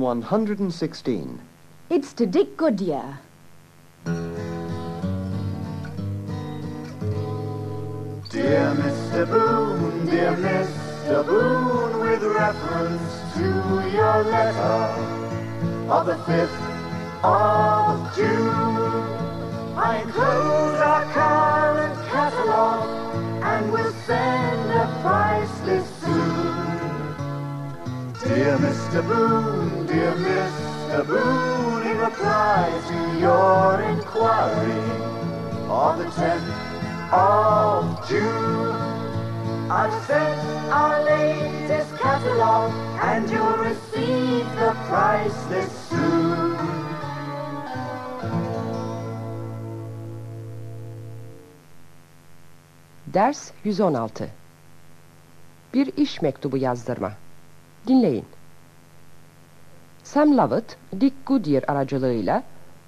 Lesson 116. It's to Dick Goodyear. Dear Mr. Boone, dear Mr. Boone, with reference to your letter of the 5th of June, I enclose our current catalogue and will send Dear Mr. Boone, dear Mr. Boone, in reply to your inquiry of the 10th of June. I've sent our latest catalog and you'll receive the price list soon. Ders 116 Bir iş mektubu yazdırma. Dinleyin. Sam Lovett, Dick Goodyear aracılığıyla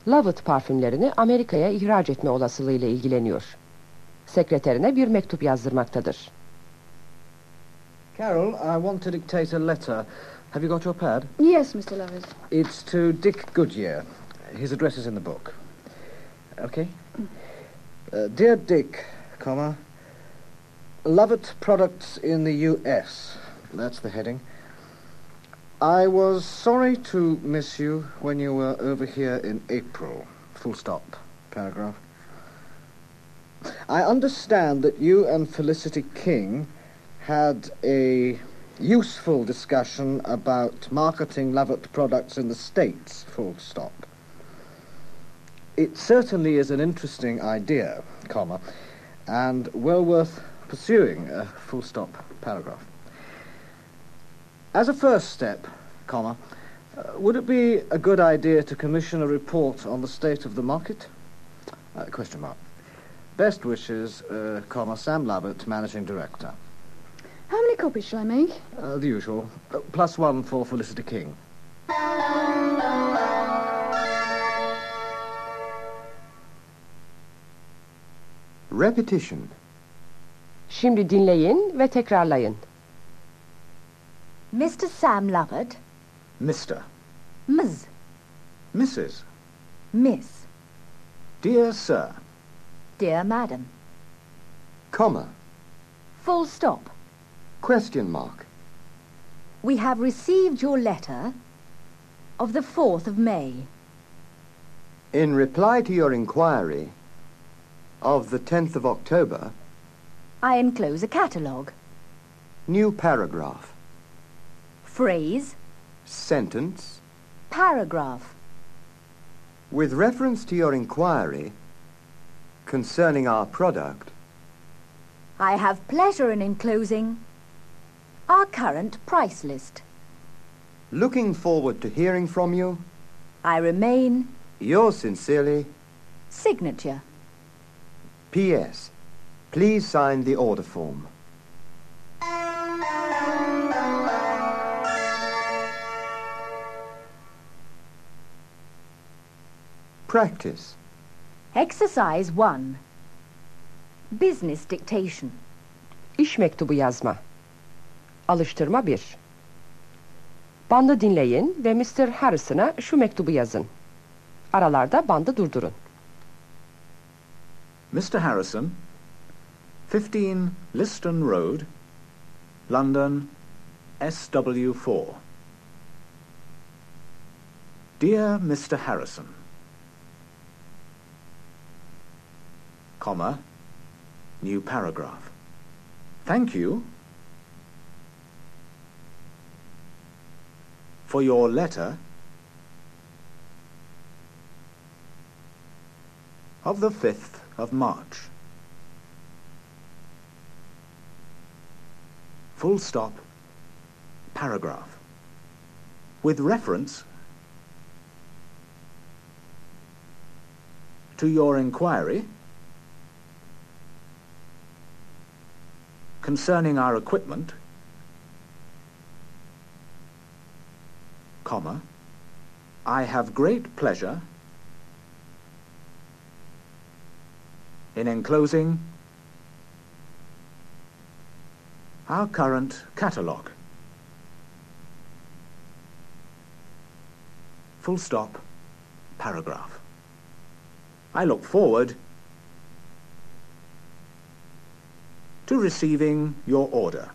Lovett parfümlerini Amerika'ya ihraç etme olasılığıyla ilgileniyor. Sekreterine bir mektup yazdırmaktadır. Carol, I want to dictate a letter. Have you got your pad? Yes, Mr. Lovett. It's to Dick Goodyear. His address is in the book. Okay? Uh, dear Dick, comma, Lovett Products in the U.S. That's the heading. I was sorry to miss you when you were over here in April. Full stop. Paragraph. I understand that you and Felicity King had a useful discussion about marketing Lovett products in the States, full stop. It certainly is an interesting idea, comma, and well worth pursuing, uh, full stop, paragraph. As a first step, comma, uh, would it be a good idea to commission a report on the state of the market? Uh, question mark. Best wishes, uh, comma, Sam Lovett, Managing Director. How many copies shall I make? Uh, the usual. Uh, plus one for Felicity King. Repetition. Şimdi dinleyin ve tekrarlayın. Mr. Sam Lovett, Mr. Ms. Mrs. Miss, Dear Sir, dear Madam, Comma. full stop. Question mark. We have received your letter of the 4th of May. In reply to your inquiry of the 10th of October, I enclose a catalogue. new paragraph, Phrase, sentence, paragraph. with reference to your inquiry concerning our product, I have pleasure in enclosing our current price list. looking forward to hearing from you, I remain yours sincerely, signature. P.S. Please sign the order form. Practice. Exercise 1. Business dictation. İş mektubu yazma. Alıştırma 1. Bandı dinleyin ve Mr. Harrison'a şu mektubu yazın. Aralarda bandı durdurun. Mr. Harrison, 15 Liston Road, London, SW4. Dear Mr. Harrison, comma, new paragraph. Thank you for your letter of the 5th of March. Full stop, paragraph. With reference to your inquiry concerning our equipment, comma, I have great pleasure in enclosing our current catalogue. full stop, paragraph. I look forward to receiving your order.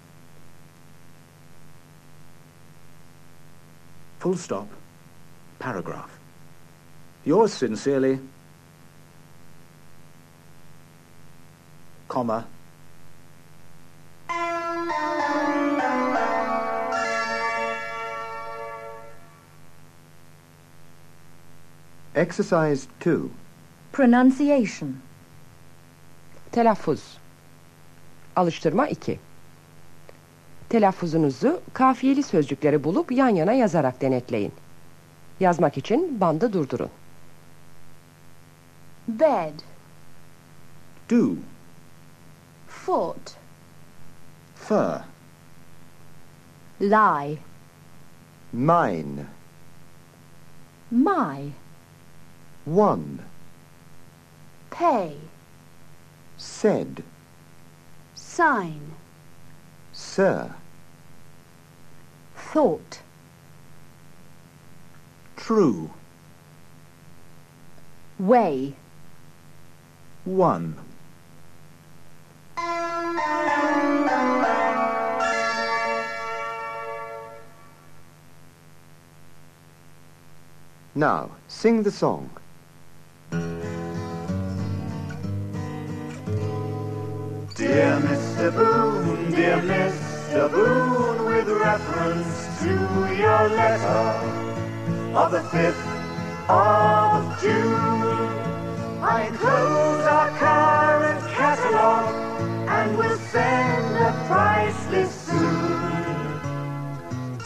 Full stop, paragraph. Yours sincerely, comma, Exercise 2. Pronunciation. Telaffuz. Alıştırma 2. Telaffuzunuzu kafiyeli sözcükleri bulup yan yana yazarak denetleyin. Yazmak için bandı durdurun. Bed. do, Foot. fur, Lie. Mine. My. One. Pay. Said. Sign. Sir. Thought. true, Way. one. Now, sing the song. Dear Mr. Boone, dear Mr. Boone, with reference to your letter of the 5th of June, I enclose our current catalogue and will send a price list soon.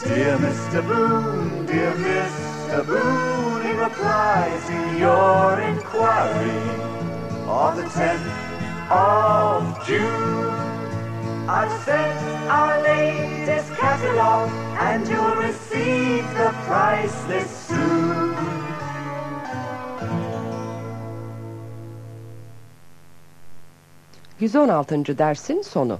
Dear Mr. Boone, dear Mr. Boone, in reply to your inquiry of the 10th of June. I've sent our latest catalog and you'll receive the price soon. %16. dersin sonu.